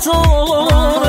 تو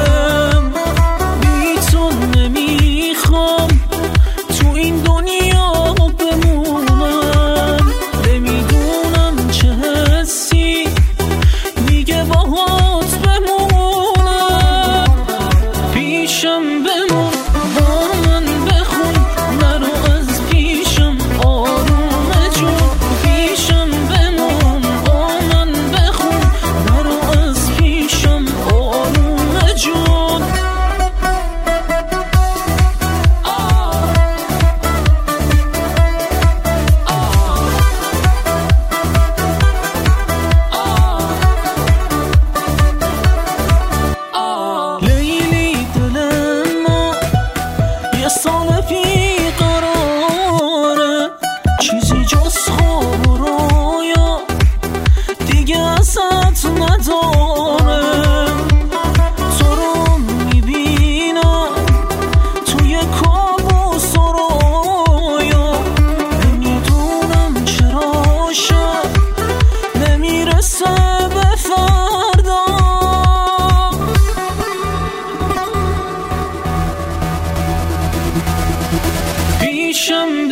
وسط ندارم تو رو می‌بینم توی کابوس و رویا نمی‌دونم چرا شد نمی‌رسه به فردا پیشم